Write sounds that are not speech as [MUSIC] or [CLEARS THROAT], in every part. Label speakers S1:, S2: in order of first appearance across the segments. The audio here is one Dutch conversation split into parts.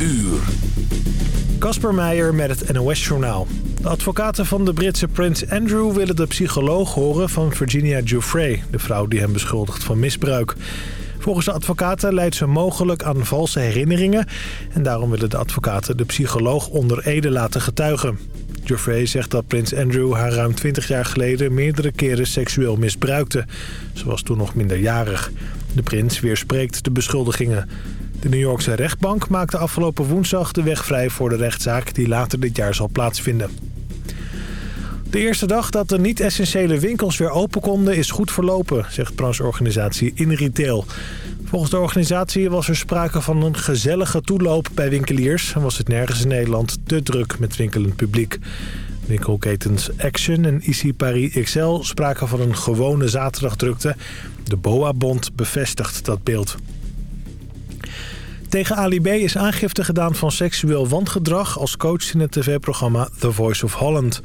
S1: uur.
S2: Kasper Meijer met het NOS-journaal. De advocaten van de Britse prins Andrew willen de psycholoog horen van Virginia Giuffre... de vrouw die hem beschuldigt van misbruik. Volgens de advocaten leidt ze mogelijk aan valse herinneringen... en daarom willen de advocaten de psycholoog onder ede laten getuigen. Giuffre zegt dat prins Andrew haar ruim 20 jaar geleden meerdere keren seksueel misbruikte. Ze was toen nog minderjarig. De prins weerspreekt de beschuldigingen. De New Yorkse rechtbank maakte afgelopen woensdag de weg vrij voor de rechtszaak die later dit jaar zal plaatsvinden. De eerste dag dat de niet-essentiële winkels weer open konden is goed verlopen, zegt brancheorganisatie In Retail. Volgens de organisatie was er sprake van een gezellige toeloop bij winkeliers... en was het nergens in Nederland te druk met winkelend publiek. Winkelketens Action en Easy Paris XL spraken van een gewone zaterdagdrukte. De BOA-bond bevestigt dat beeld. Tegen Ali B is aangifte gedaan van seksueel wangedrag als coach in het tv-programma The Voice of Holland.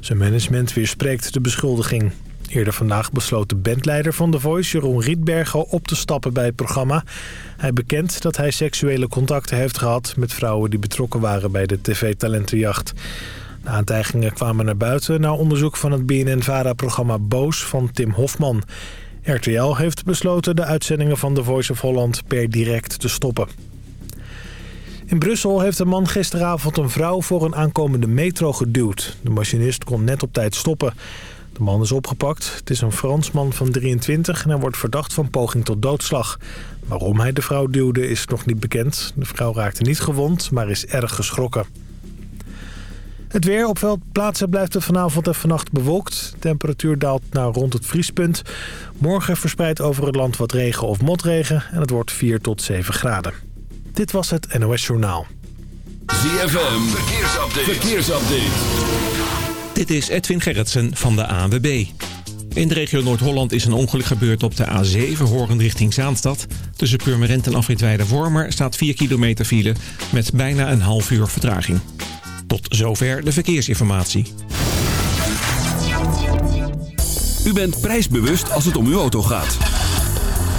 S2: Zijn management weerspreekt de beschuldiging. Eerder vandaag besloot de bandleider van The Voice, Jeroen Rietbergen, op te stappen bij het programma. Hij bekent dat hij seksuele contacten heeft gehad met vrouwen die betrokken waren bij de tv-talentenjacht. De aantijgingen kwamen naar buiten na onderzoek van het BNN-VARA-programma Boos van Tim Hofman. RTL heeft besloten de uitzendingen van The Voice of Holland per direct te stoppen. In Brussel heeft een man gisteravond een vrouw voor een aankomende metro geduwd. De machinist kon net op tijd stoppen. De man is opgepakt. Het is een Fransman van 23 en wordt verdacht van poging tot doodslag. Waarom hij de vrouw duwde is nog niet bekend. De vrouw raakte niet gewond, maar is erg geschrokken. Het weer op veel plaatsen blijft het vanavond en vannacht bewolkt. De temperatuur daalt naar rond het vriespunt. Morgen verspreidt over het land wat regen of motregen en het wordt 4 tot 7 graden. Dit was het NOS Journaal.
S1: ZFM, verkeersupdate. verkeersupdate.
S3: Dit is Edwin Gerritsen van de ANWB. In de regio Noord-Holland is een ongeluk gebeurd op de A7 horend richting Zaanstad. Tussen Purmerend en Afritweide-Wormer staat 4 kilometer file met bijna een half uur vertraging. Tot zover de verkeersinformatie.
S1: U bent prijsbewust als het om uw auto gaat.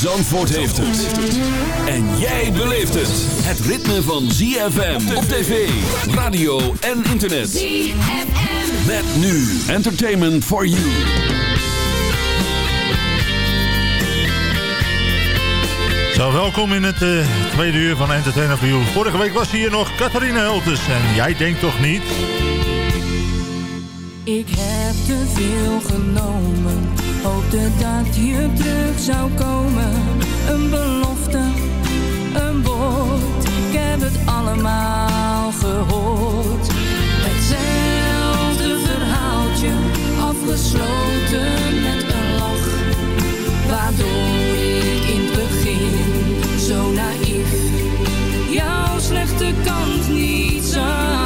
S1: Zandvoort heeft het. En jij beleeft het. Het ritme van ZFM op tv, radio en internet. ZFM. Met nu Entertainment for You.
S4: Zo, welkom in het uh, tweede uur van Entertainment for You. Vorige week was hier nog Catharina Hultes. En jij denkt toch niet...
S5: Ik heb te veel genomen, hoopte dat je terug zou komen. Een belofte, een woord, ik heb het allemaal gehoord. Hetzelfde verhaaltje, afgesloten met een lach. Waardoor ik in het begin zo naïef jouw slechte kant niet zag.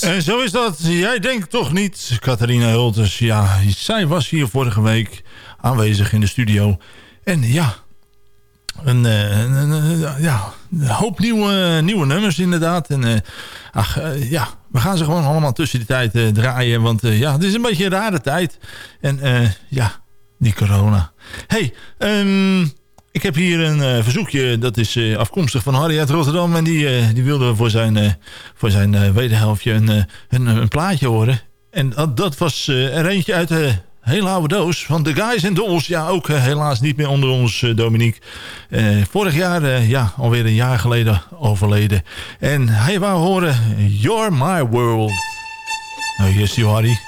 S5: En
S4: zo is dat. Jij denkt toch niet, Catharina Hulters. Ja, zij was hier vorige week aanwezig in de studio. En ja, een, eh, ja, een hoop nieuwe, nieuwe nummers inderdaad. En uh, ach, uh, ja, we gaan ze gewoon allemaal tussen die tijd draaien. Want ja, het is een beetje een rare tijd. En ja, die corona. hey, um, ik heb hier een uh, verzoekje, dat is uh, afkomstig van Harry uit Rotterdam. En die, uh, die wilde voor zijn, voor zijn wederhelftje een, een, plaatje horen. En dat was er eentje uit de hele oude doos van The Guys and Dolls. Ja, ook helaas niet meer onder ons, Dominique. vorig jaar, ja, alweer een jaar geleden overleden. En hij wou horen You're My World. Nou, hier is die Harry.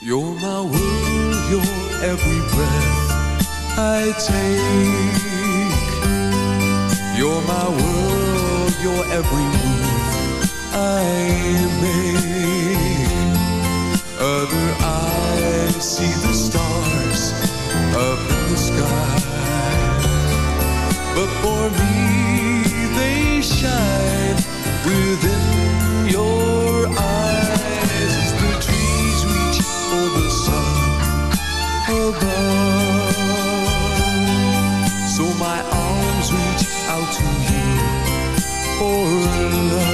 S6: You're my world, you're every breath I take. You're my world, you're every move I make. Other eyes see the stars up in the sky. But for me, they shine within So my arms reach out to you for love.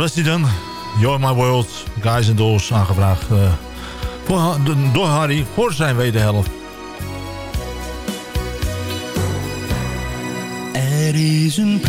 S4: Dan. You're My World, Guys and Dolls, aangevraagd voor, door Harry voor zijn wederhelft.
S7: Er is een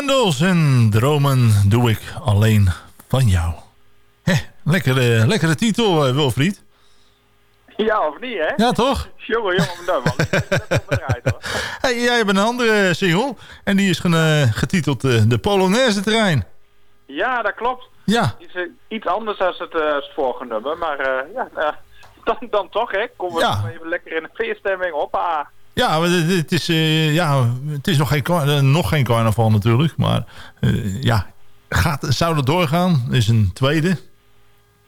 S4: Handels en dromen doe ik alleen van jou. Hé, lekkere, lekkere titel, eh, Wilfried.
S8: Ja, of niet, hè?
S4: Ja, toch?
S8: Jongen, jongen, nou, man. [LAUGHS]
S4: Hey, jij hebt een andere single. En die is getiteld eh, De Polonaise Terrein.
S8: Ja, dat klopt.
S4: Ja,
S8: Iets, eh, iets anders dan het, het vorige nummer, maar ja, [LAUGHS] dan, dan toch, hè? Komen we
S4: Ja.
S8: even lekker in de feeststemming. Hoppa.
S4: Ja het, is, eh, ja, het is nog, geen, eh, nog geen carnaval natuurlijk. Maar eh, ja, gaat, zou dat doorgaan? Is een tweede.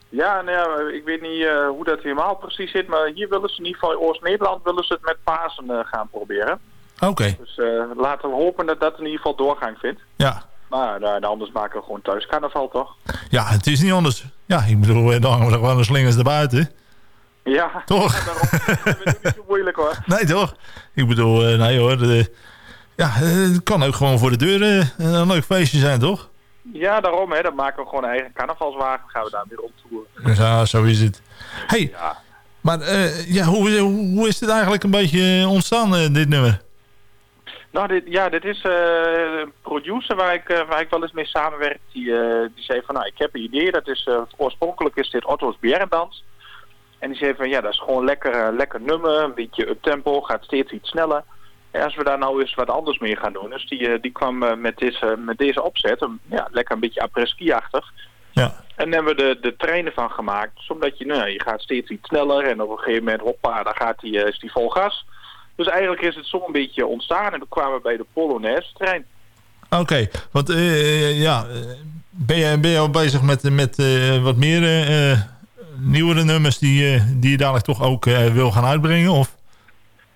S8: Ja, nou ja, ik weet niet hoe dat helemaal precies zit, maar hier willen ze in ieder geval, in Oost-Nederland willen ze het met Pasen gaan proberen.
S4: Oké,
S8: Dus laten we hopen dat dat in ieder geval doorgang vindt.
S4: ja.
S8: Maar nou, anders maken we gewoon thuis carnaval, toch?
S4: Ja, het is niet anders. Ja, ik bedoel, dan hangen we wel een slingers erbuiten.
S8: Ja,
S4: Toch?
S8: daarom [LAUGHS] dat is niet zo moeilijk hoor.
S4: Nee, toch? Ik bedoel, eh, nee hoor. de- ja, eh, het kan ook gewoon voor de deur eh, een leuk feestje zijn, toch?
S8: Ja, daarom, hè, dan maken we gewoon een eigen carnavalswagen, gaan we daar weer rondtoeren.
S4: Ja, zo is het. hey,
S8: Ja.
S4: maar ja, hoe, hoe is dit eigenlijk een beetje ontstaan, dit nummer?
S8: Nou, dit, ja, dit is een producer waar ik, waar ik wel eens mee samenwerk. Die, die zei van, nou, ik heb een idee. Dat is, oorspronkelijk is dit Otto's Bierendans. En die zei van, ja, dat is gewoon lekker, eh, lekker nummer. Een beetje uptempo, gaat steeds iets sneller. En als we daar nou eens wat anders mee gaan doen. Dus die, eh, die kwam eh, met, deze, met deze opzet. Een, ja, lekker een beetje après-ski-achtig.
S4: Ja,
S8: En daar hebben we de, de treinen van gemaakt. Dus omdat je, nou, je gaat steeds iets sneller. En op een gegeven moment, hoppa, dan gaat die, is die vol gas. Dus eigenlijk is het zo een beetje ontstaan. En toen kwamen we bij de Polonaise trein.
S4: oké. Want ja, ben je, ben je al bezig met, met wat meer nieuwere nummers die, eh, die je dadelijk toch ook eh, wil gaan uitbrengen? Of?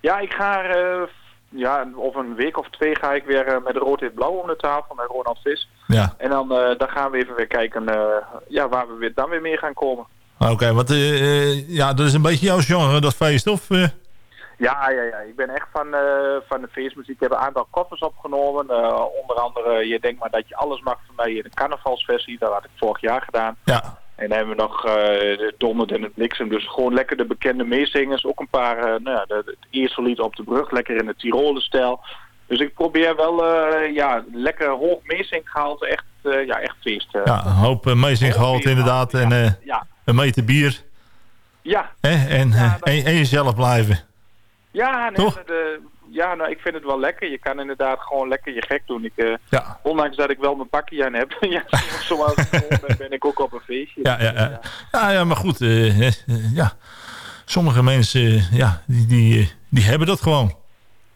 S8: Ja, ik ga, eh, ja, over een week of twee ga ik weer met rood wit blauw om de tafel met Ronald Vis.
S4: Ja,
S8: En dan, dan gaan we even weer kijken ja, waar we weer, dan weer mee gaan komen.
S4: oké. want eh, eh, ja, dat is een beetje jouw genre, dat feest, of?
S8: Ja, ja, ja. Ik ben echt van, van de feestmuziek. Ik heb een aantal koffers opgenomen. Onder andere, je denkt maar dat je alles mag van mij in de carnavalsversie. Dat had ik vorig jaar gedaan.
S4: ja,
S8: En dan hebben we nog de Donderd en het Bliksem. Dus gewoon lekker de bekende meezingers. Ook een paar, eh, nou ja, de, het eerste lied op de brug. Lekker in de Tirolenstijl. Dus ik probeer wel, eh, ja, lekker hoog meezinggehalte. Echt, ja, echt feest.
S4: ja, een hoop uh, meezinggehalte inderdaad. En
S8: ja,
S4: een meter bier.
S8: ja,
S4: en, en jezelf blijven.
S8: ja, nee,
S4: Toch?
S8: de, ja nou, ik vind het wel lekker. Je kan inderdaad gewoon lekker je gek doen. Ik, eh,
S4: Ja,
S8: ondanks dat ik wel mijn pakje aan heb. [LAUGHS] ja, zoals [LAUGHS] ben, ben ik ook op een feestje.
S4: ja, ja, ja. ja, ja maar goed. eh, eh, ja. Sommige mensen, ja, die, die, die hebben dat gewoon.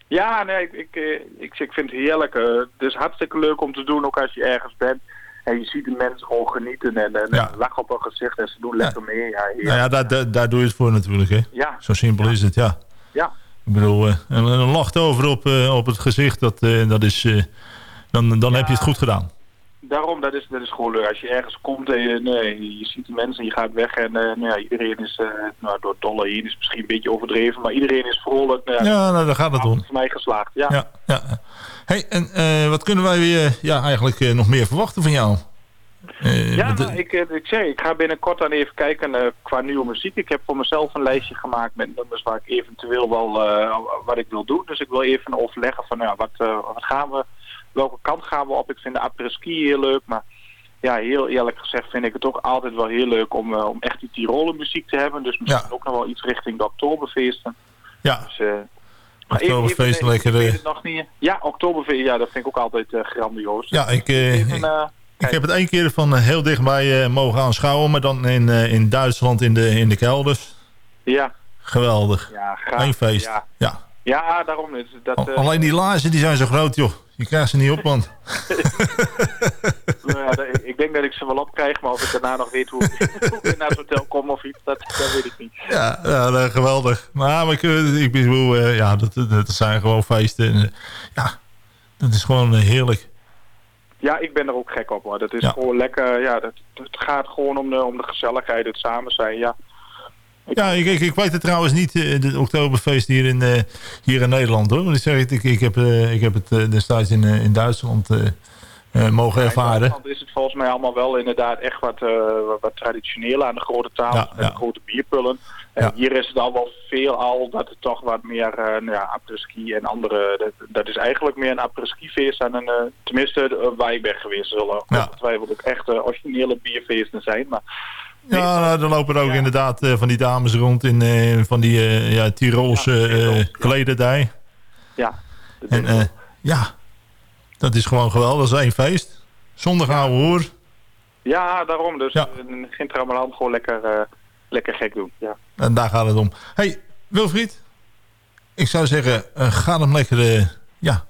S8: Ja, nee, ik, ik, ik, ik vind het heerlijk. Het is hartstikke leuk om te doen, ook als je ergens bent. En je ziet de mensen gewoon genieten en, en
S4: Ja.
S8: lach op hun gezicht en ze doen lekker mee. Ja.
S4: Nou ja, daar, daar, daar doe je het voor natuurlijk. Hè?
S8: ja,
S4: Zo simpel is het, ja.
S8: ja.
S4: Ik bedoel, eh, een, een lacht over op, eh, op het gezicht, dat, eh, dat is, dan, dan heb je het goed gedaan.
S8: Daarom, dat is, dat is gewoon leuk. Als je ergens komt en je, nee, je ziet de mensen, je gaat weg en nou ja, iedereen is, nou, door dolle heen is misschien een beetje overdreven, maar iedereen is vrolijk. Nou, ja,
S4: nou, daar gaat het om.
S8: Voor mij geslaagd, ja.
S4: Ja, ja. Hey, en wat kunnen wij weer, ja, eigenlijk nog meer verwachten van jou? Eh,
S8: Ja,
S4: eh,
S8: ik, eh, ik zeg, ik ga binnenkort dan even kijken qua nieuwe muziek. Ik heb voor mezelf een lijstje gemaakt met nummers waar ik eventueel wel wat ik wil doen. Dus ik wil even overleggen van nou ja, wat, wat gaan we, welke kant gaan we op. Ik vind de après-ski heel leuk, maar ja, heel eerlijk gezegd vind ik het ook altijd wel heel leuk om, om echt die Tiroler muziek te hebben. Dus misschien
S4: Ja.
S8: ook nog wel iets richting de Oktoberfeesten.
S4: ja,
S8: Dus,
S4: Oktoberfeest, lekker,
S8: nog niet. Ja, Oktoberfeest, ja, dat vind ik ook altijd grandioos.
S4: ja ik,
S8: Even,
S4: ik, heb het één keer van eh, heel dichtbij eh, mogen aanschouwen, maar dan in, eh, in Duitsland in de, in de kelders.
S8: ja,
S4: Geweldig.
S8: ja, graag.
S4: Eén feest.
S8: Ja.
S4: Ja.
S8: Ja, daarom is dat.
S4: Al- Alleen die laarzen die zijn zo groot, joh. Je krijgt ze niet op, man. [LAUGHS]
S8: nou ja, ik denk dat ik ze wel opkrijg, maar of ik daarna nog weet hoe, [LAUGHS] hoe ik naar het hotel kom of iets, dat, dat weet ik niet.
S4: Ja, ja geweldig. Maar, maar ik, ik bedoel, ja, dat, dat zijn gewoon feesten. En, ja, dat is gewoon heerlijk.
S8: Ja, ik ben er ook gek op hoor. Dat is
S4: Ja.
S8: gewoon lekker, ja, dat, het gaat gewoon om de, om de gezelligheid, het samen zijn, ja.
S4: Ja, ik, ik, ik weet het trouwens niet, eh, het Oktoberfeest hier in, eh, hier in Nederland hoor. Want ik zeg het, ik, ik heb, eh, ik heb het eh, destijds in, eh, in Duitsland eh, eh, mogen
S8: In
S4: ervaren.
S8: Duitsland is het volgens mij allemaal wel inderdaad echt wat, eh, wat, traditioneler aan de grote tafel
S4: Ja, ja.
S8: de grote bierpullen. En
S4: Ja.
S8: hier is het al wel veel al dat het toch wat meer eh nou ja, apres-ski en andere... Dat, dat is eigenlijk meer een apres-ski feest dan een... eh, tenminste, eh, waar ik ben geweest zullen
S4: Ja.
S8: ongetwijfeld ook echt eh, originele bierfeesten zijn. Maar
S4: Ja, nou, er lopen er ook
S8: Ja.
S4: inderdaad van die dames rond in van die ja, Tirolse klederdij.
S8: ja, dat
S4: En ja, dat is gewoon geweldig. Dat is één feest. Zondag ouwe hoor.
S8: ja, daarom. Dus geen trammeland gewoon lekker, lekker gek doen. Ja.
S4: En daar gaat het om. hey, Wilfried. Ik zou zeggen, eh, ga hem lekker eh, ja,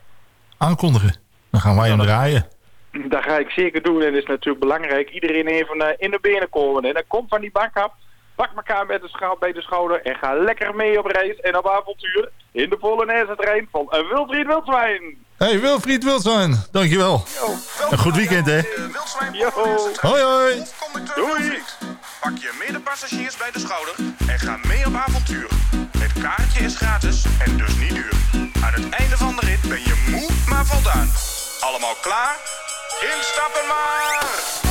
S4: aankondigen. Dan gaan wij hem draaien.
S8: Dat ga ik zeker doen en het is natuurlijk belangrijk. Iedereen even eh, in de benen komen. En dan kom van die bak af. Pak elkaar met de schou bij de schouder en ga lekker mee op reis en op avontuur in de Polonaise trein van een Wildvriend Wildzwijn.
S4: hey, Wilfried Wilson. Dankjewel. Een goed weekend, hè?
S8: Yo.
S4: Hoi, hoi.
S8: Doei.
S9: Pak je medepassagiers bij de schouder en ga mee op avontuur. Het kaartje is gratis en dus niet duur. Aan het einde van de rit ben je moe, maar voldaan. Allemaal klaar? Instappen maar!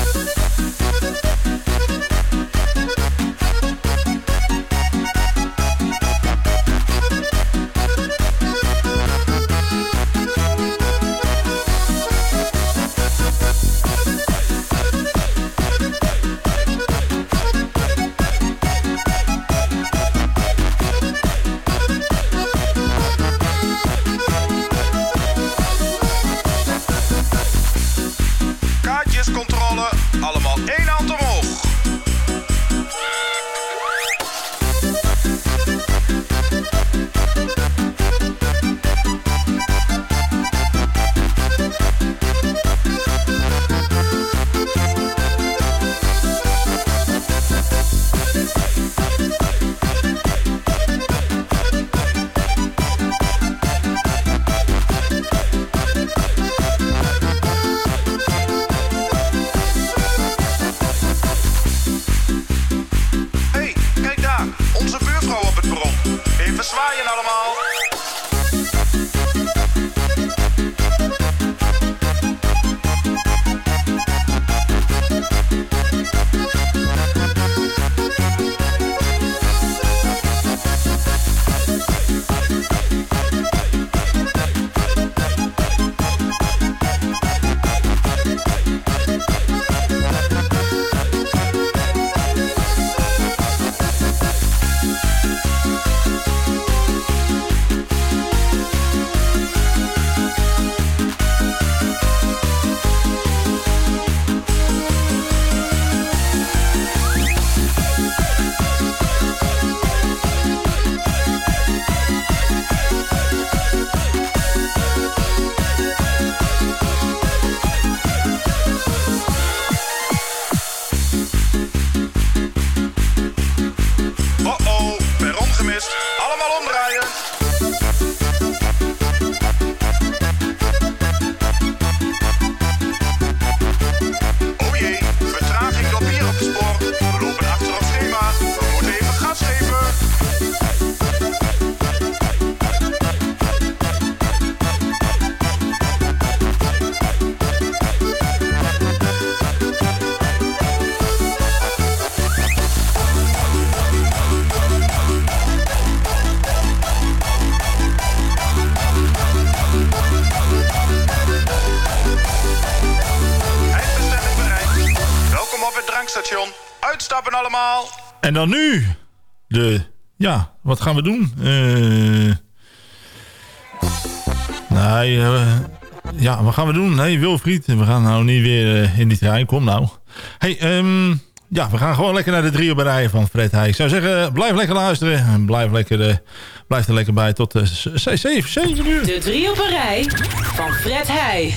S4: En dan nu de... Ja, wat gaan we doen? Eh nee, eh, ja, wat gaan we doen? Nee, Wilfried, we gaan nou niet weer eh, in die trein. Kom nou. hey, ehm, ja, we gaan gewoon lekker naar de drie rij van Fred Heij. Ik zou zeggen, blijf lekker luisteren. En blijf, lekker, blijf er lekker bij tot uh, 7, 7 uur.
S10: De drie op rij van Fred Heij.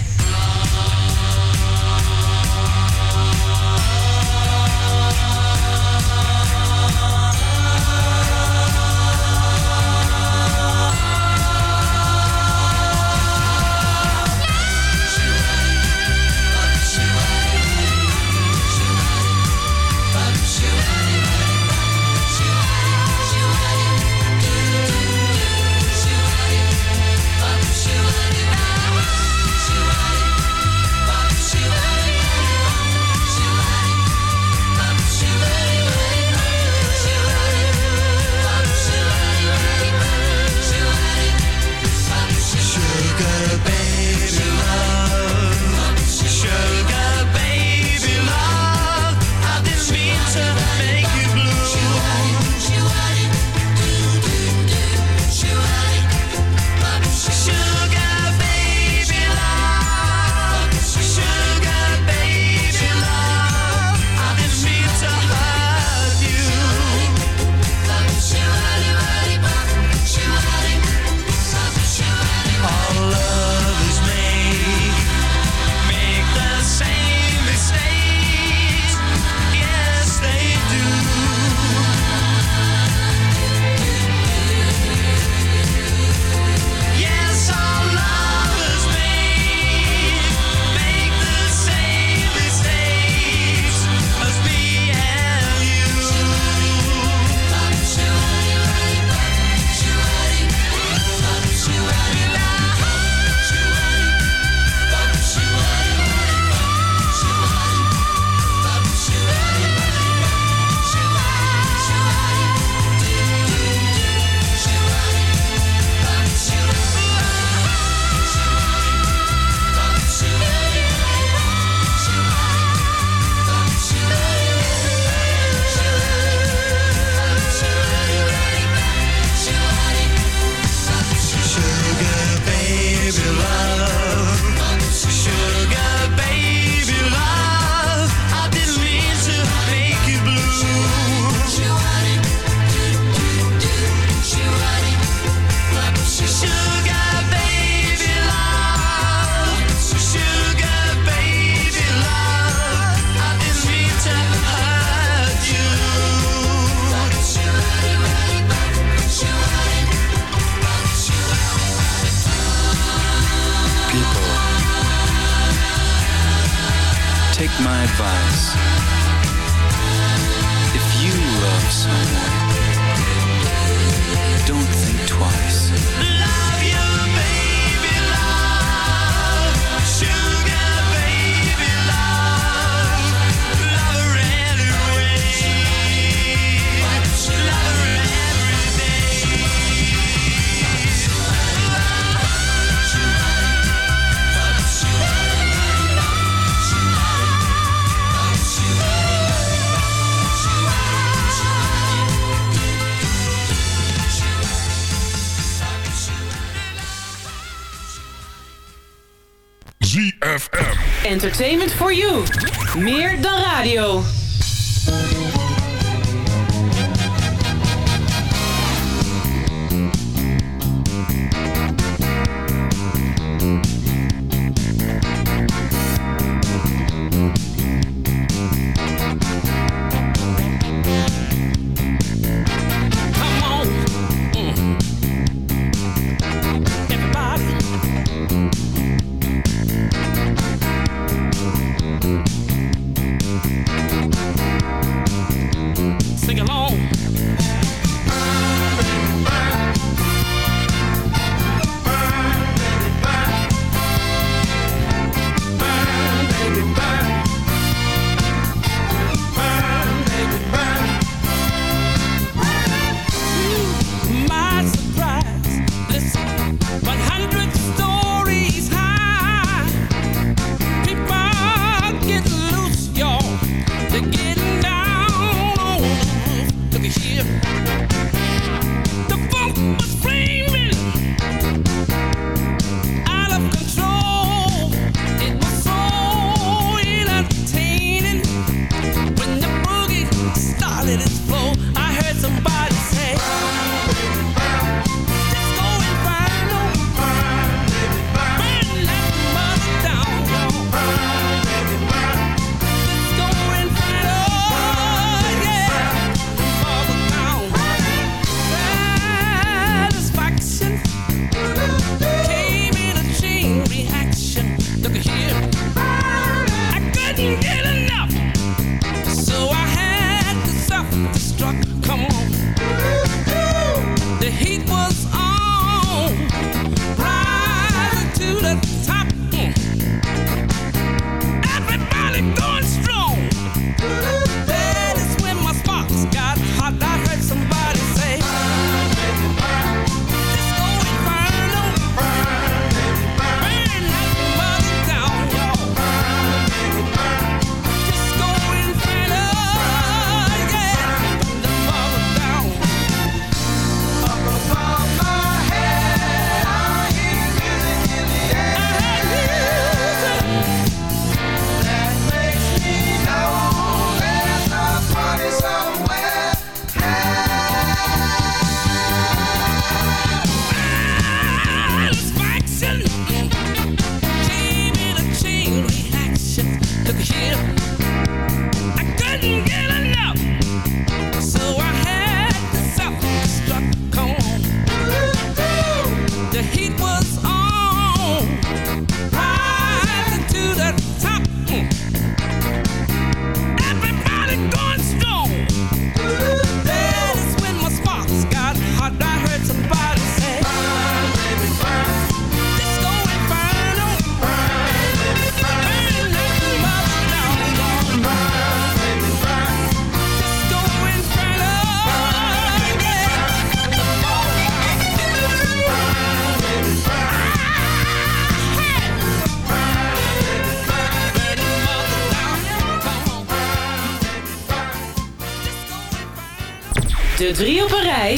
S10: Drie op een rij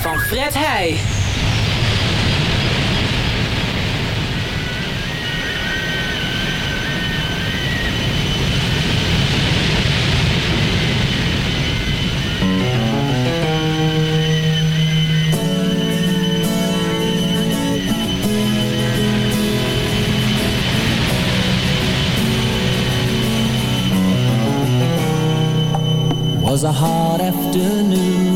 S10: van Fred Heij.
S11: was a hard afternoon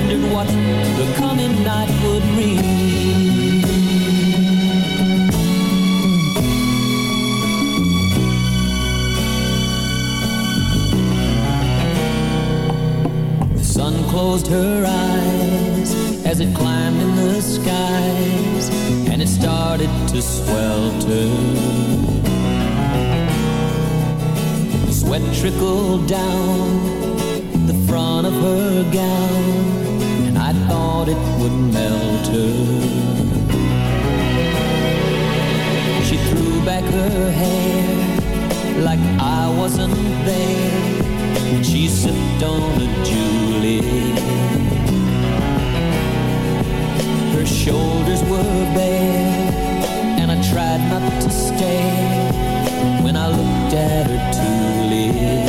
S11: wondered what the coming night would bring. The sun closed her eyes as it climbed in the skies and it started to swelter. Sweat trickled down the front of her gown thought it would melt her. She threw back her hair like I wasn't there when she sipped on a Julie. Her shoulders were bare, and I tried not to stare when I looked at her tulip.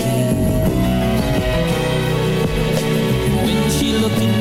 S11: When she looked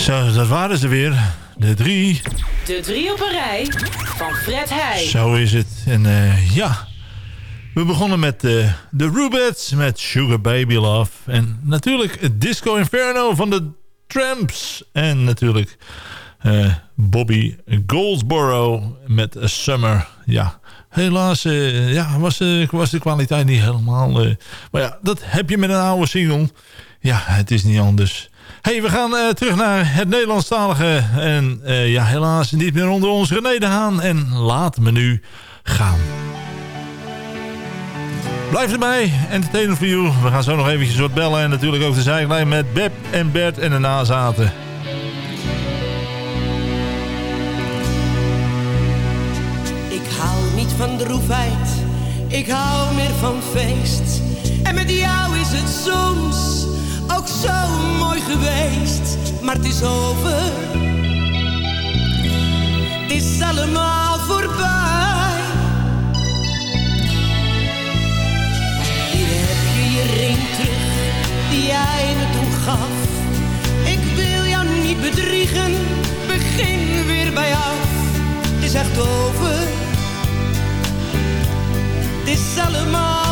S4: Zo, dat waren ze weer. De drie.
S10: De drie op een rij van Fred Heij.
S4: Zo is het. En eh, ja, we begonnen met eh, de Rubettes met Sugar Baby Love. En natuurlijk het Disco Inferno van de Tramps. En natuurlijk eh, Bobby Goldsboro met A Summer. Ja, helaas ja, was, was de kwaliteit niet helemaal... maar ja, dat heb je met een oude single. Ja, het is niet anders. Hey, we gaan eh, terug naar het Nederlandstalige. En eh, ja, helaas niet meer onder ons René de. En laat me nu gaan. Blijf erbij, entertainment for you. We gaan zo nog eventjes wat bellen. En natuurlijk ook de zijlijn met Beb en Bert en de nazaten.
S12: Ik hou niet van droefheid, ik hou meer van feest. En met jou is het soms ook zo mooi geweest. Maar het is over, het is allemaal voorbij. Hier heb je je ring terug, die jij me toen gaf. Ik wil jou niet bedriegen, begin weer bij af. Het is echt over, het is allemaal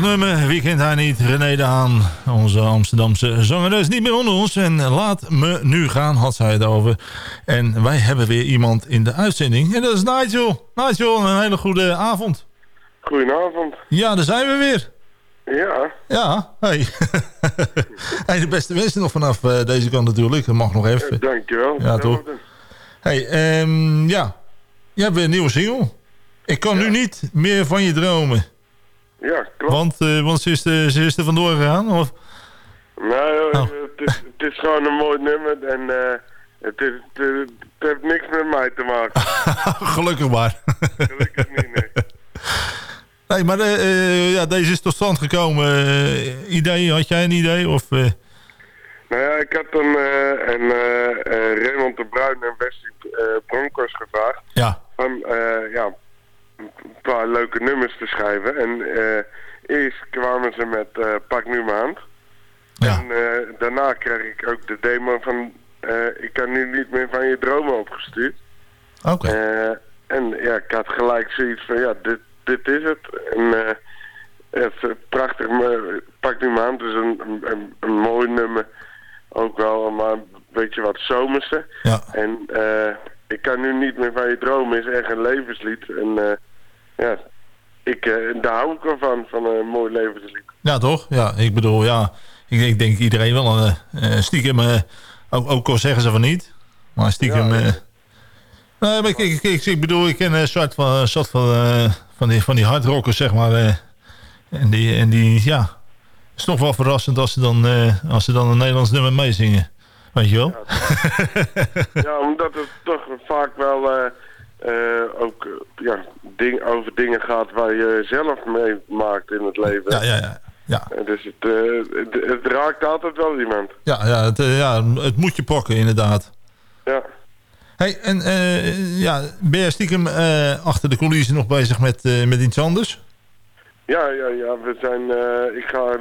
S4: prachtig nummer. Wie kent haar niet? René de Haan, onze Amsterdamse zangeres, niet meer onder ons. En laat me nu gaan, had zij het over. En wij hebben weer iemand in de uitzending. En dat is Nigel. Nigel, een hele goede avond.
S13: Goedenavond.
S4: Ja, daar zijn we weer.
S13: Ja,
S4: Ja, hey. [LAUGHS] hey de beste wensen nog vanaf eh, deze kant natuurlijk. Dat mag nog even.
S13: dankjewel.
S4: Ja, toch? Hey, ehm, ja. Je hebt weer een nieuwe single. Ik kan nu niet meer van je dromen.
S13: Ja, klopt.
S4: Want, eh, want ze, is er, ze is er vandoor gegaan? Of?
S13: Nou,
S4: Oh.
S13: het, is, het is gewoon een mooi nummer en eh, het, is, het, het heeft niks met mij te maken. [LAUGHS]
S4: Gelukkig maar.
S13: Gelukkig niet, nee. [LAUGHS]
S4: Nee, maar eh, eh, ja, deze is tot stand gekomen. Eh, idee, had jij een idee? Of, eh,
S13: Nou ja, ik had een, eh een eh, eh, Raymond de Bruin en eh, Broncos gevraagd.
S4: Ja.
S13: Van, eh, ja, een paar leuke nummers te schrijven. En eh, eerst kwamen ze met eh, Pak Nu Mijn Hand.
S4: Ja.
S13: En eh, daarna kreeg ik ook de demo van Ik kan nu niet meer van je dromen opgestuurd.
S4: Oké.
S13: En ja, ik had gelijk zoiets van, ja, dit, dit is het. En het is prachtig, maar Pak Nu Mijn Hand is een, een, een, een mooi nummer. Ook wel, maar een beetje wat zomerse.
S4: Ja.
S13: En ik kan nu niet meer van je dromen is echt een levenslied. En ja, ik, eh, daar hou ik wel van, van een mooi levenslied.
S4: Ja, toch? Ja, ik bedoel, ja. Ik, ik denk iedereen wel een eh, stiekem... eh, ook, ook al zeggen ze van niet. Maar stiekem... eh, nee, maar ik, ik, ik, ik bedoel, ik ken een soort van, soort van, eh, van, die, van die hardrockers, zeg maar. eh, en, die, en die, ja... Het is toch wel verrassend als ze dan, eh, als ze dan een Nederlands nummer meezingen. Weet je wel?
S13: ja, [LAUGHS] omdat het toch vaak wel eh, eh, ook eh, ja, ding, over dingen gaat waar je zelf mee maakt in het leven.
S4: Ja, ja, ja. ja.
S13: Dus het, eh, het, het raakt altijd wel iemand.
S4: Ja, ja, het, eh, ja, het moet je pakken, inderdaad.
S13: Ja.
S4: Hey, en eh, ja, ben je stiekem achter de coulissen nog bezig met, met iets anders?
S13: Ja, ja, ja. We zijn, ik ga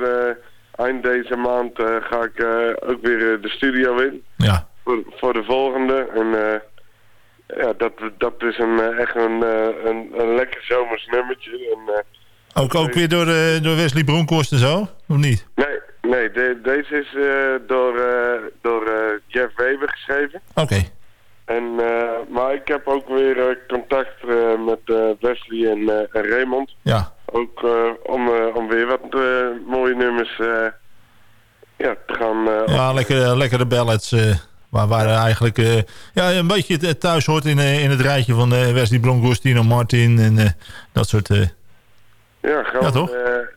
S13: eind deze maand ga ik ook weer de studio in.
S4: Ja.
S13: Voor, voor de volgende. En eh, ja, dat, dat is een, eh, echt een, eh, een, een lekker zomers nummertje. En, eh,
S4: Ook, ook weer door, door Wesley Bronkhorst en zo? Of niet?
S13: nee, nee de- deze is door, door Jeff Weber geschreven.
S4: Oké.
S13: En, maar ik heb ook weer contact met Wesley en, en Raymond.
S4: Ja.
S13: Ook om, om weer wat mooie nummers ja, te gaan...
S4: Ja, lekkere, lekkere ballads. Eh, waar, eigenlijk eh, ja, een beetje thuis hoort in, eh, in het rijtje van eh, Wesley Bronkhorst, Tino Martin en dat soort...
S13: Ja, gewoon,
S4: Ja, toch?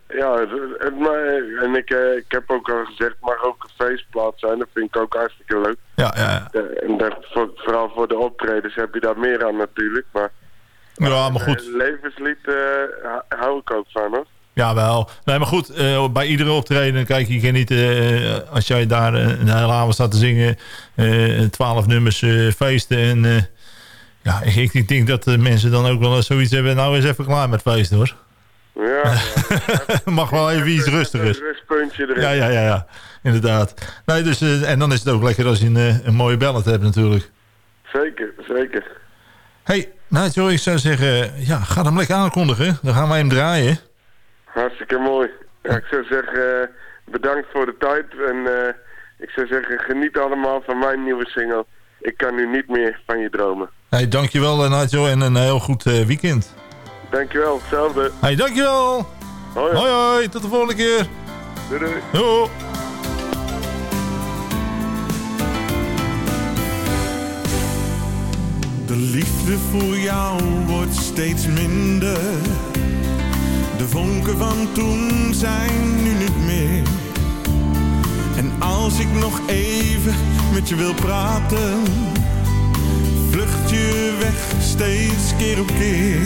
S13: ja, het, maar, en ik, ik heb ook al gezegd, het mag ook een feestplaat zijn. Dat vind ik ook hartstikke leuk.
S4: Ja, ja, ja.
S13: En dat, voor, vooral voor de optredens heb je daar meer aan natuurlijk. Maar,
S4: Ja, maar goed.
S13: levenslied hou- hou ik ook van, hoor.
S4: Ja, wel. Nee, maar goed, eh, bij iedere optreden, kijk, je kan niet, eh, als jij daar eh, een hele avond staat te zingen, twaalf nummers feesten en ja, ik, ik denk dat de mensen dan ook wel eens zoiets hebben, nou is even klaar met feesten hoor.
S13: Ja, [LAUGHS]
S4: Mag wel even iets rustigers.
S13: een rustpuntje erin.
S4: Ja, ja, ja, ja, inderdaad. Nee, dus, en dan is het ook lekker als je een, een mooie ballad hebt natuurlijk.
S13: Zeker, zeker.
S4: hey, nou, ik zou zeggen, ja, ga hem lekker aankondigen. Dan gaan wij hem draaien.
S13: Hartstikke mooi. Ja, ik zou zeggen, eh, bedankt voor de tijd. En eh, ik zou zeggen, geniet allemaal van mijn nieuwe single. Ik kan nu niet meer van je dromen.
S4: Hey, dankjewel Nigel en een heel goed eh, weekend.
S13: Dankjewel, hetzelfde.
S4: Hey, dankjewel.
S13: Hoi,
S4: hoi, hoi. Tot de volgende keer.
S13: Doei, doei.
S4: Doei.
S14: De liefde voor jou wordt steeds minder. De vonken van toen zijn nu niet meer. En als ik nog even met je wil praten, vlucht je weg steeds keer op keer.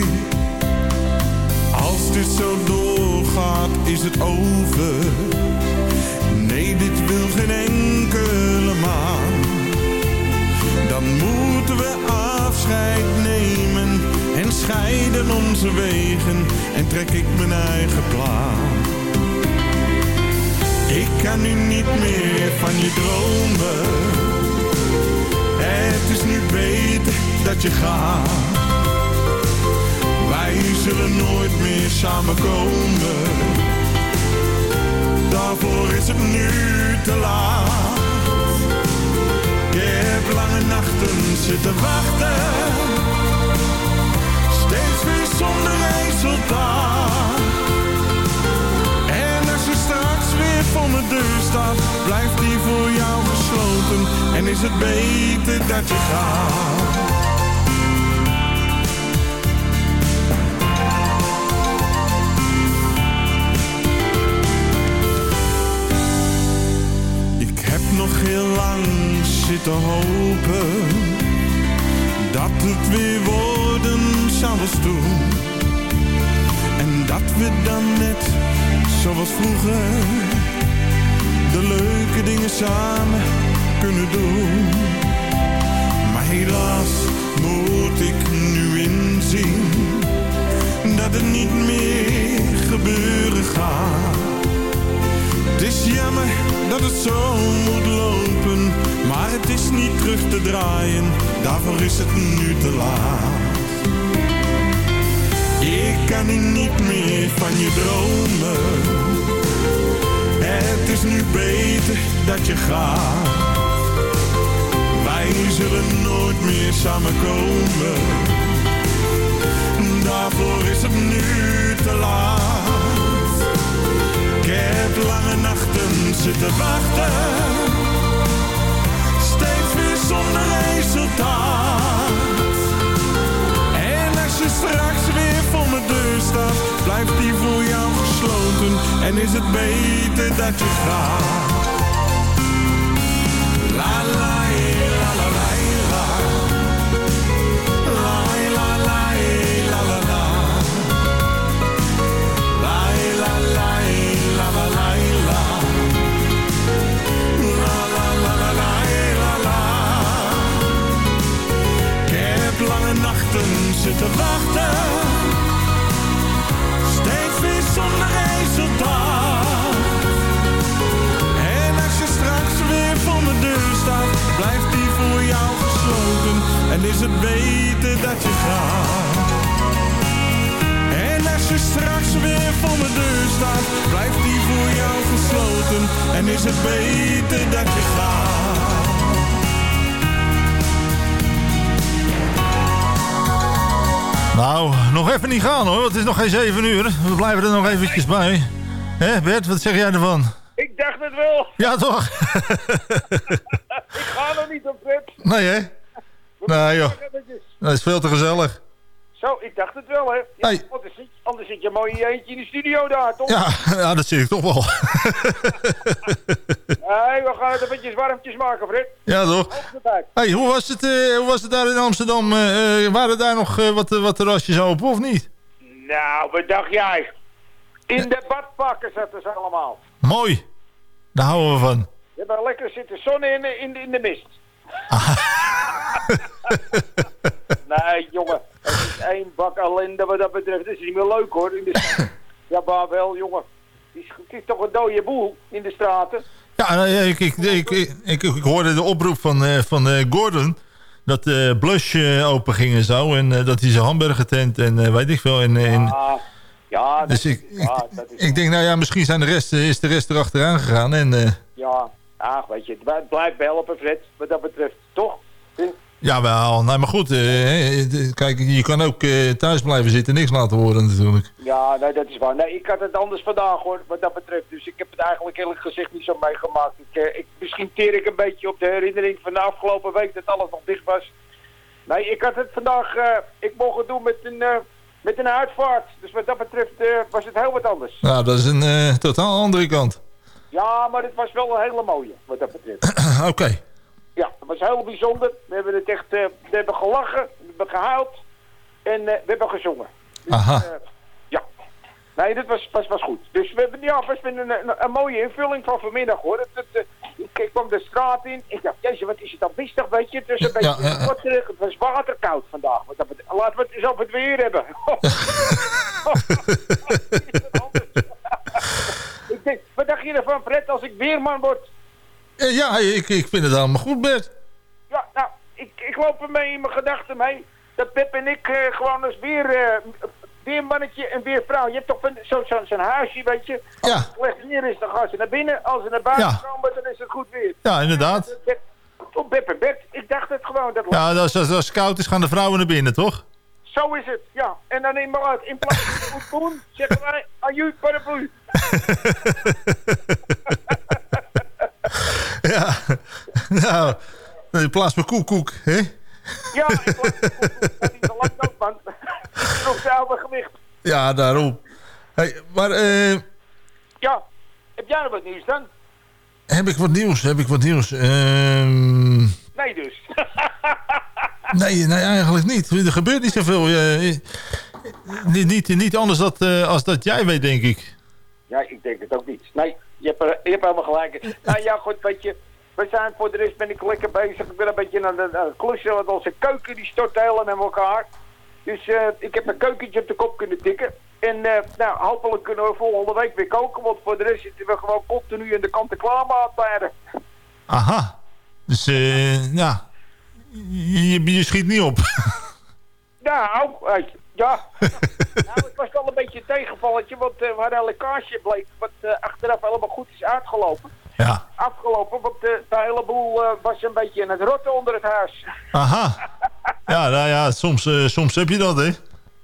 S14: Als dit zo doorgaat, is het over. Nee, dit wil geen enkele maan. Dan moeten we afscheid nemen en scheiden onze wegen en trek ik mijn eigen plan. Ik kan nu niet meer van je dromen. Het is nu beter dat je gaat. Wij zullen nooit meer samenkomen. Daarvoor is het nu te laat. Ik heb lange nachten zitten wachten. Zonder resultaat. En als je straks weer voor mijn deur staat, blijft die voor jou gesloten. En is het beter dat je gaat. Ik heb nog heel lang zitten hopen dat het weer worden En dat we dan net zoals vroeger de leuke dingen samen kunnen doen. Maar helaas moet ik nu inzien dat het niet meer gebeuren gaat. Het is jammer dat het zo moet lopen, maar het is niet terug te draaien, daarvoor is het nu te laat. Ik kan nu niet meer van je dromen, het is nu beter dat je gaat. zullen nooit meer samenkomen. Daarvoor is het nu te laat. Ik heb lange nachten zitten wachten. Steeds weer zonder resultaat. En als je straks deur staat, blijft die voor jou gesloten. En is het beter dat je gaat. La la la la la la. La la la la la la. La la la la la la la. La la la la la la la. Ik heb lange nachten zitten wachten. En als je straks weer voor mijn deur staat, blijft die voor jou gesloten. En is het beter dat je gaat. En als je straks weer voor mijn deur staat, blijft die voor jou gesloten. En is het beter dat je gaat.
S4: Nou, nog even niet gaan hoor, het is nog geen 7 uur. We blijven er nog eventjes bij. Hè Bert, wat zeg jij ervan?
S15: Ik dacht het wel.
S4: Ja toch? [LAUGHS]
S15: Ik ga nog niet op Fred.
S4: Nee hè? Nee joh, dat is veel te gezellig.
S15: Zo, ik dacht het wel, hè. Ja,
S4: Hey.
S15: anders, zit, anders zit je mooi eentje in de studio daar, toch?
S4: Ja, [LAUGHS] ja dat zie ik toch wel. [LAUGHS]
S15: Nee, we gaan het eventjes warmtjes maken, Fred.
S4: ja toch? Hey, hoe, was het, eh, hoe was het daar in Amsterdam? Eh, waren daar nog wat, wat terrasjes open of niet?
S15: Nou, wat dacht jij? In de badpakken zaten ze allemaal.
S4: Mooi, daar houden we van.
S15: Je hebt lekker zitten zonnen in, de- in, de- in de mist. [LAUGHS] nee, jongen. Het is één bak ellende wat dat betreft. Het is niet meer leuk, hoor. In de [LAUGHS] ja, maar wel, jongen. Het is, het is toch een dode boel in de straten.
S4: Ja, nou, ik, ik, ik, ik, hoorde de oproep van, eh, van eh, Gordon... dat de Blush eh, open ging en zo. En dat hij zijn hamburgertent en eh, weet ik veel. En, en,
S15: Ja,
S4: dus ik,
S15: ja,
S4: ik denk, nou ja, misschien zijn de rest, is de rest erachteraan gegaan. En
S15: Ja, ach, weet je, het blijft behelpen, Fred, wat dat betreft. Toch?
S4: ja, wel, nou maar goed. eh, eh, kijk, je kan ook eh, thuis blijven zitten, niks laten horen natuurlijk.
S15: Ja, nee, dat is waar. Nee, ik had het anders vandaag hoor, wat dat betreft. Dus ik heb het eigenlijk eerlijk gezegd niet zo meegemaakt. Ik, eh, ik, misschien teer ik een beetje op de herinnering van de afgelopen week dat alles nog dicht was. Nee, ik had het vandaag, eh, ik mocht het doen met een, eh, met een uitvaart. Dus wat dat betreft was het heel wat anders.
S4: Nou, dat is een totaal andere kant.
S15: Ja, maar het was wel een hele mooie, wat dat betreft. [CLEARS THROAT]
S4: Oké.
S15: Ja, het was heel bijzonder. We hebben het echt, eh, we hebben gelachen, we hebben gehuild en eh, we hebben gezongen.
S4: Aha.
S15: Eh, ja. Nee, dit was, was, was goed. Dus we hebben, ja, was een, een, een mooie invulling van vanmiddag hoor. Het, het, ik, kwam de straat in. Ik dacht, jezus, wat is het dan mistig, weet je? Het is een
S4: Ja,
S15: beetje
S4: ja.
S15: Het was waterkoud vandaag. Dat. Laten we het eens over het weer hebben. [LAUGHS] [LAUGHS] [LAUGHS] ik denk, wat dacht je ervan, Fred, als ik weerman word?
S4: Eh, ja, ik, ik vind het allemaal goed, Bert.
S15: Ja, nou, ik, ik loop ermee in mijn gedachten mee. Dat Pep en ik eh, gewoon als weer, eh, weermannetje en weervrouw. Je hebt toch van- zo- zo- zo'n huisje, weet je. Als
S4: Ja.
S15: het slecht weer is, dan gaan ze naar binnen. Als ze naar buiten
S4: Ja.
S15: komen, dan is het goed weer.
S4: Ja, inderdaad.
S15: Op Pep en Bert, ik dacht het gewoon. Dat
S4: Ja, als, als, als het koud is, gaan de vrouwen naar binnen, toch?
S15: Zo is het, ja. En dan in maar uit. In plaats van [LAUGHS] poen, zeggen wij, aju, paraplu. [LAUGHS]
S4: Ja. Nou, in plaats van koekoek, hè?
S15: Ja, in plaats van poen, dat is te lang. [LAUGHS] Nog hetzelfde gewicht.
S4: Ja, daarom. Hey, maar eh,
S15: Ja, heb jij nog wat nieuws dan?
S4: heb ik wat nieuws? Heb ik wat nieuws? Ehm,
S15: Nee dus. [LAUGHS]
S4: nee, nee, eigenlijk niet. Er gebeurt niet zoveel. eh, niet, niet, niet anders dat, eh, als dat jij weet, denk ik.
S15: Ja, ik denk het ook niet. Nee, je hebt, er- je hebt helemaal gelijk. Nou ja, goed, weet je. We zijn voor de rest ben ik lekker bezig. Ik ben een beetje aan het klussen, want onze keuken die stort helemaal met elkaar. Dus eh, ik heb een keukentje op de kop kunnen tikken. En eh, nou, hopelijk kunnen we volgende week weer koken, want voor de rest zitten we gewoon continu in de kant-en-klaar maaltijden.
S4: Aha. Dus, eh ja. Je, je schiet niet op. [LAUGHS]
S15: Nou, je, Ja, [LAUGHS] nou, het was wel een beetje een tegenvalletje, want eh, we hadden een lekkage bleek, wat eh, achteraf helemaal goed is uitgelopen.
S4: Ja.
S15: Afgelopen, want eh, de hele boel was een beetje in het rotten onder het huis. [LAUGHS]
S4: Aha. Ja, nou ja, soms, soms heb je dat, hè?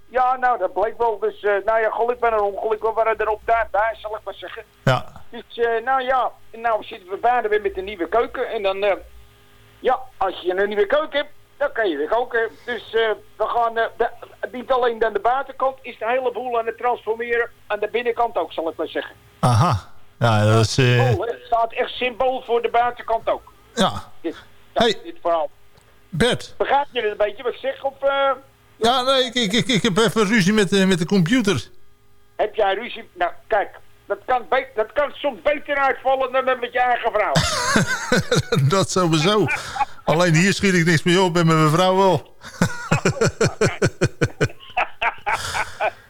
S15: Ja, nou, dat bleek wel. Dus, nou ja, geluk met een ongeluk. We waren er op tijd bij, zal ik maar zeggen.
S4: Ja.
S15: Dus, nou ja, nou zitten we bijna weer met de nieuwe keuken. En dan, ja, als je een nieuwe keuken hebt, dan kan je weer koken. Dus eh, we gaan, eh, de- niet alleen aan de buitenkant, is de hele boel aan het transformeren. Aan de binnenkant ook, zal ik maar zeggen.
S4: Aha. Ja, dat is... eh,
S15: het staat echt symbool voor de buitenkant ook.
S4: ja.
S15: Dit, ja, dit verhaal.
S4: Bert.
S15: Begrijp je het een beetje wat ik zeg? Of eh,
S4: Ja, nee, ik, ik, ik, ik heb even ruzie met, eh, met de computer.
S15: heb jij ruzie? Nou, kijk, dat kan, dat kan soms beter uitvallen dan met je eigen vrouw. [LAUGHS]
S4: dat sowieso. Alleen hier schiet ik niks mee op en met mijn vrouw wel. [LAUGHS]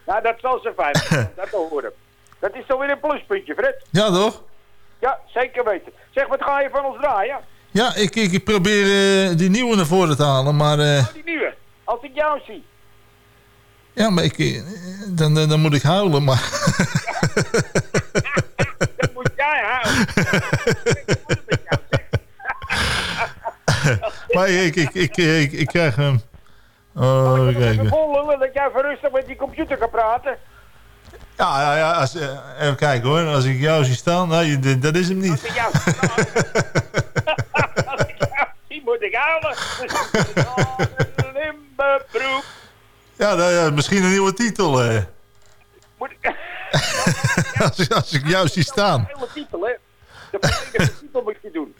S15: nou, dat zal ze fijn dat horen. Dat is toch weer een pluspuntje, Fred?
S4: Ja, toch?
S15: Ja, zeker weten. Zeg, wat ga je van ons draaien?
S4: Ja, ik, ik, probeer eh, die nieuwe naar voren te halen, maar... eh,
S15: Die nieuwe. Als ik jou zie.
S4: Ja, maar ik, eh, dan, dan, moet ik huilen, maar... [LAUGHS]
S15: Dan moet jij houden. [LAUGHS]
S4: maar ik, ik, ik, ik, ik krijg hem... Oh,
S15: Even
S4: kijk.
S15: vol lullen dat jij van rustig met die computer kan praten.
S4: Ja, ja, ja als, eh, even kijken hoor. Als ik jou zie staan, d- dat is hem niet.
S15: Als ik jou [LAUGHS] Als ik jou zie, moet ik huilen. Limberbroek.
S4: Ja, nou ja, misschien een nieuwe titel. eh.
S15: Moet ik... [LAUGHS]
S4: als, ik- als ik jou zie staan.
S15: De hele titel, hè. De titel moet je doen.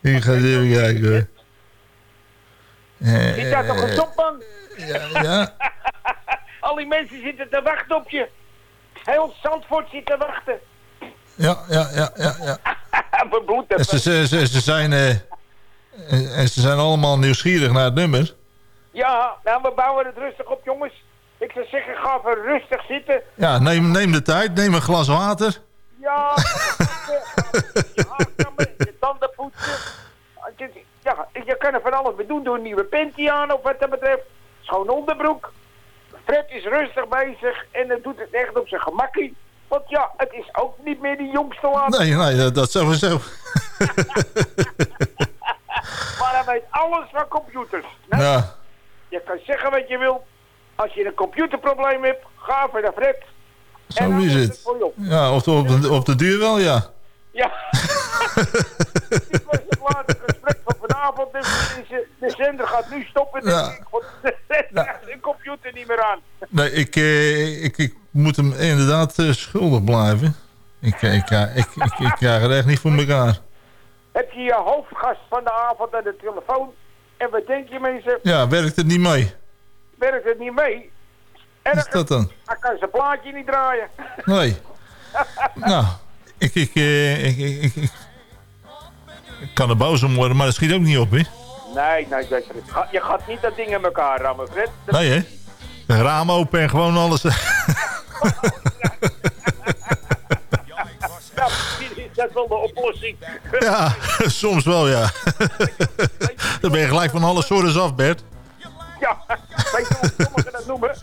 S4: Ik ga even kijken
S15: Is dat toch een topman?
S4: ja, ja. [LAUGHS]
S15: Al die mensen zitten te wachten op je. Heel Zandvoort zit te wachten.
S4: Ja, ja, ja, ja. ja. [LAUGHS] Ze, ze, ze, ze zijn, eh, en ze zijn allemaal nieuwsgierig naar het nummer.
S15: Ja, nou, we bouwen het rustig op, jongens. Ik zou zeggen, ga even rustig zitten.
S4: Ja, neem, neem de tijd, neem een glas water.
S15: Ja, [LAUGHS] je haarkammen, je tanden poetsen. Ja, je kan er van alles mee doen. Doe een nieuwe panty aan of wat dat betreft. Schoon onderbroek. Fred is rustig bezig en hij doet het echt op zijn gemakkie. Want ja, het is ook niet meer die jongste laat.
S4: Nee, nee, dat, dat sowieso. [LAUGHS]
S15: Maar hij weet alles van computers.
S4: Ja,
S15: Je kan zeggen wat je wil. Als je een computerprobleem hebt, ga naar Fred.
S4: zo
S15: dan
S4: is het. Ja, de, op de, op de duur wel, ja.
S15: Ja. [LAUGHS] Dit was het laatste gesprek van vanavond. Dus deze, de zender gaat nu stoppen. denk
S4: Ja.
S15: ik, Want de de computer niet meer aan.
S4: Nee, ik, eh, ik, ik moet hem inderdaad eh, schuldig blijven. Ik, ik, ik, ik, ik, ik krijg het echt niet voor elkaar.
S15: Heb je je hoofdgast van de avond aan de telefoon? En wat denk je mensen?
S4: Ja, werkt het niet mee?
S15: Werkt het niet mee?
S4: Wat is dat dan?
S15: Kan zijn plaatje niet draaien.
S4: Nee. [LAUGHS] Nou, ik, ik, eh, ik, ik, ik, ik, ik kan er boos om worden, maar dat schiet ook niet op, hè?
S15: Nee, nee, nee. Fred. Je gaat niet dat ding in elkaar rammen, Fred. Dat-
S4: Nee, hè? De raam open en gewoon alles... [LAUGHS] [LAUGHS]
S15: Is dat wel de oplossing.
S4: ja, [LAUGHS] soms wel, ja. [LAUGHS] Dan ben je gelijk van alle soorten af, Bert.
S15: Ja, weet je hoe sommigen dat noemen?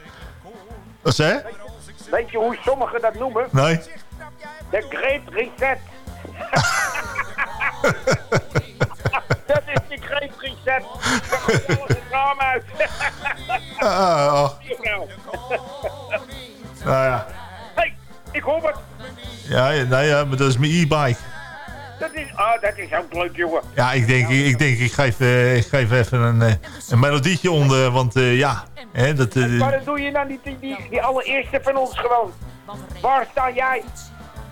S4: Wat zei?
S15: Weet je hoe sommigen dat noemen?
S4: Nee?
S15: De Great Reset. [LAUGHS] dat is de Great Reset. Alles het raam uit.
S4: Ah, oh. Nou ja.
S15: hey, ik hoor wat.
S4: Ja, ja, nee, ja, maar dat is mijn e-bike.
S15: Dat is, ah, dat is ook leuk, jongen.
S4: Ja, ik denk, ik, denk, ik, geef, eh, ik geef even een, eh, een melodietje onder, want eh, ja, hè, dat...
S15: Maar dan doe je nou niet die, die, die allereerste van ons gewoon. Waar sta jij?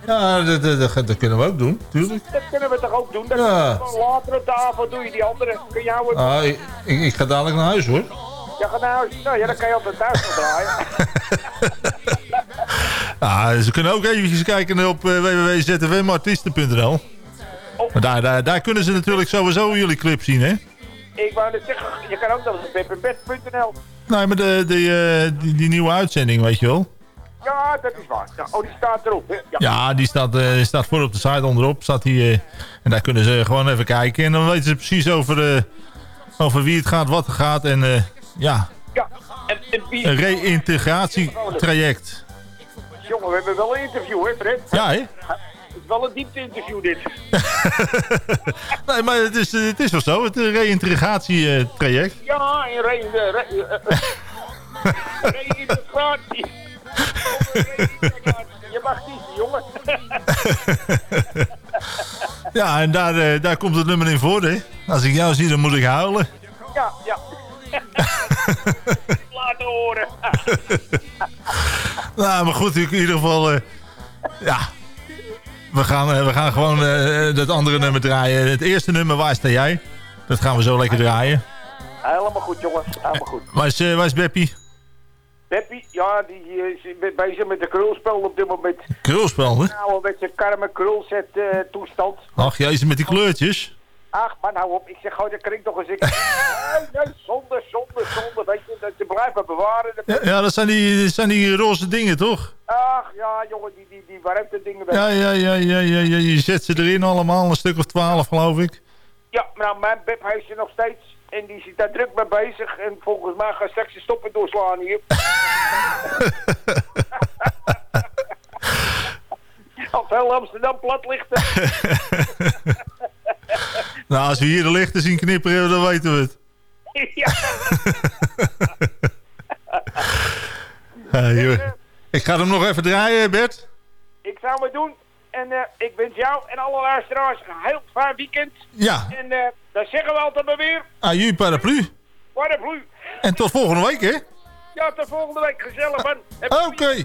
S4: ja, dat, dat, kunnen we ook doen, tuurlijk.
S15: Dat kunnen we toch ook doen? Dat
S4: Ja.
S15: Later op de avond doe je die andere. Kun het...
S4: Ah, ik, ik, ik ga dadelijk naar huis, hoor.
S15: Ja, ga naar huis. Nou ja, dan kan je altijd thuis nog draaien. [LAUGHS]
S4: Ah, ze kunnen ook eventjes kijken op uh, www.zfmartiesten.nl. Daar, daar, daar kunnen ze natuurlijk sowieso jullie clip zien, hè?
S15: Ik wou net zeggen, je kan ook op pepperbed.nl.
S4: Nee, maar de, de, eh, die, die nieuwe uitzending, weet je wel?
S15: Ja, dat is waar. Ja, oh, die staat erop, hè? Ja.
S4: Ja, die staat, eh, die staat voor op de site onderop. Staat die, eh, en daar kunnen ze gewoon even kijken. En dan weten ze precies over, eh, over wie het gaat, wat er gaat. En eh, ja,
S15: Ja, en, en wie...
S4: Een reïntegratietraject.
S15: Jongen, we hebben wel een interview, hè Fred?
S4: Ja, hè?
S15: Het is wel een diepte-interview, dit. [LAUGHS]
S4: Nee, maar het is, het is wel zo. Het reïntegratietraject.
S15: Ja, een re... re- re- eh, [LAUGHS] Re-integratie. Je mag niet, jongen.
S4: Ja, en daar, eh, daar komt het nummer in voor, hè? Als ik jou zie, dan moet ik huilen.
S15: Ja, ja. [LAUGHS] Laten horen.
S4: Nou, maar goed, in ieder geval... eh, ja, we gaan, eh, we gaan gewoon eh, dat andere nummer draaien. Het eerste nummer, Waar sta jij? Dat gaan we zo lekker draaien.
S15: Helemaal goed, jongen. Helemaal goed.
S4: Waar is, eh, waar is Beppie?
S15: Peppy, ja, die is bezig met de krulspel op dit moment.
S4: Krulspel, hè?
S15: Nou, met zijn karme krulzet eh, toestand.
S4: Ach, jezus, met die kleurtjes.
S15: Ach, man, hou op. Ik zeg gewoon, dat klinkt toch eens. Ik... [LAUGHS] nee, nee, zonde, zonde, zonde. Weet je, dat ze blijven bewaren.
S4: Ja, ja, dat zijn die, dat zijn die roze dingen, toch?
S15: Ach, ja, jongen, die, die, die warmte dingen.
S4: Ja, ja, ja, ja, ja, ja, je zet ze erin allemaal, een stuk of twaalf, geloof ik.
S15: Ja, nou, mijn Beb heeft ze nog steeds. En die zit daar druk mee bezig. En volgens mij gaat straks de stoppen doorslaan hier. [LAUGHS] [LAUGHS] Als heel Amsterdam plat ligt.
S4: Nou, als we hier de lichten zien knipperen, dan weten we het. [LAUGHS]
S15: ja. [LAUGHS]
S4: Joh. Ik ga hem nog even draaien, Bert.
S15: Ik zou het doen. En eh, ik wens jou en alle luisteraars een heel fijn weekend.
S4: Ja.
S15: En eh dan zeggen we altijd maar weer.
S4: Aju paraplu.
S15: Paraplu.
S4: En tot volgende week, hè?
S15: Ja, tot volgende week. Gezellig, man.
S4: Oké.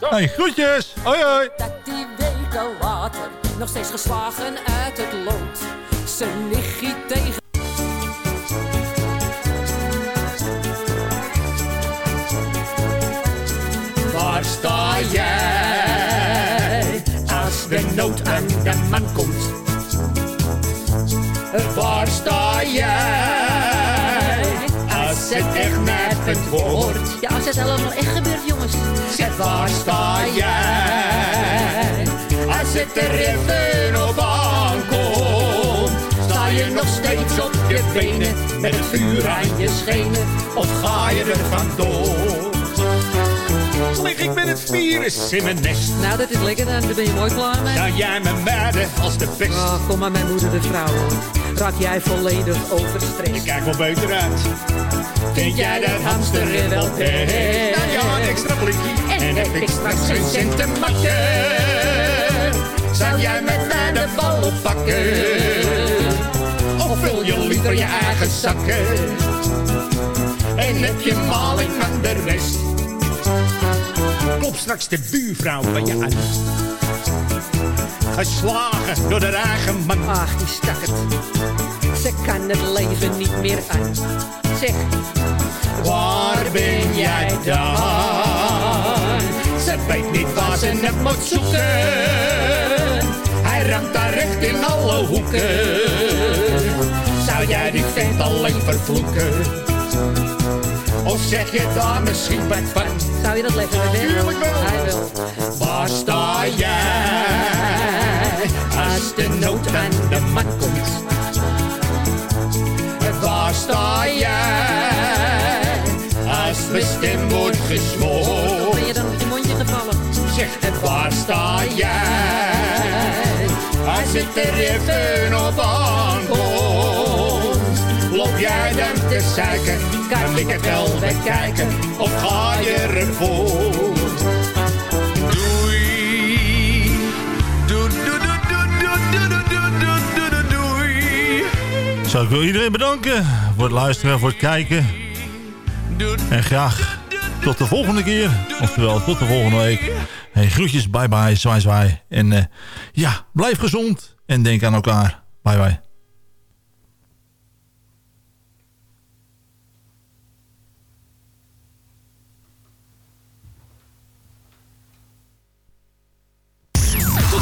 S4: Hey, groetjes. Hoi, hoi.
S16: Die weken later, nog steeds geslagen uit het lood. Zijn nichtje tegen.
S17: Waar sta jij als de nood aan de man komt? Waar sta jij als het echt nijpend wordt?
S18: Ja, als het allemaal echt gebeurt, jongens.
S17: Zeg, waar sta jij als het er even op steeds op je benen met het vuur aan je schenen? Of ga je er vandoor? Lig ik met het virus in mijn nest?
S18: Nou, dat is lekker dan. Daar ben je mooi klaar mee.
S17: Zou jij me mijden als de pest?
S18: Oh, kom maar, mijn moeder de vrouw. Raak jij volledig overstrest?
S17: Ik kijk wel beter uit. Vind jij dat hamster er wel best? Nou ja, een extra blikje. En heb ik straks geen cent te makken? Zou jij met mij de bal oppakken? Vul je liever je eigen zakken? En heb je maling van de rest? Klop straks de buurvrouw van je aan. Geslagen door de eigen man.
S18: Ach, die stak het. Ze kan het leven niet meer aan. Zeg,
S17: Waar ben jij dan? Ze weet niet waar ze het moet zoeken. Hij ramt daar recht in alle hoeken. Zou jij die vent alleen vervloeken? Of zeg je daar misschien wat van?
S18: zou je dat leggen? Hij wil.
S17: Tuurlijk wel.
S18: Hij wil.
S17: Waar sta jij als de nood aan de man komt? Waar sta jij als mijn stem wordt gesmoord?
S18: Ben je dan op je mondje gevallen?
S17: Zeg, waar sta jij als het er even op aankomt? Jij dan te zeiken? Kan ik het wel bekijken? Of ga je ervoor?
S4: Zo, ik wil iedereen bedanken voor het luisteren, voor het kijken. En graag tot de volgende keer. Oftewel, tot de volgende week. Hey, groetjes, bye bye, zwaai zwaai. En eh, ja, blijf gezond en denk aan elkaar. Bye bye.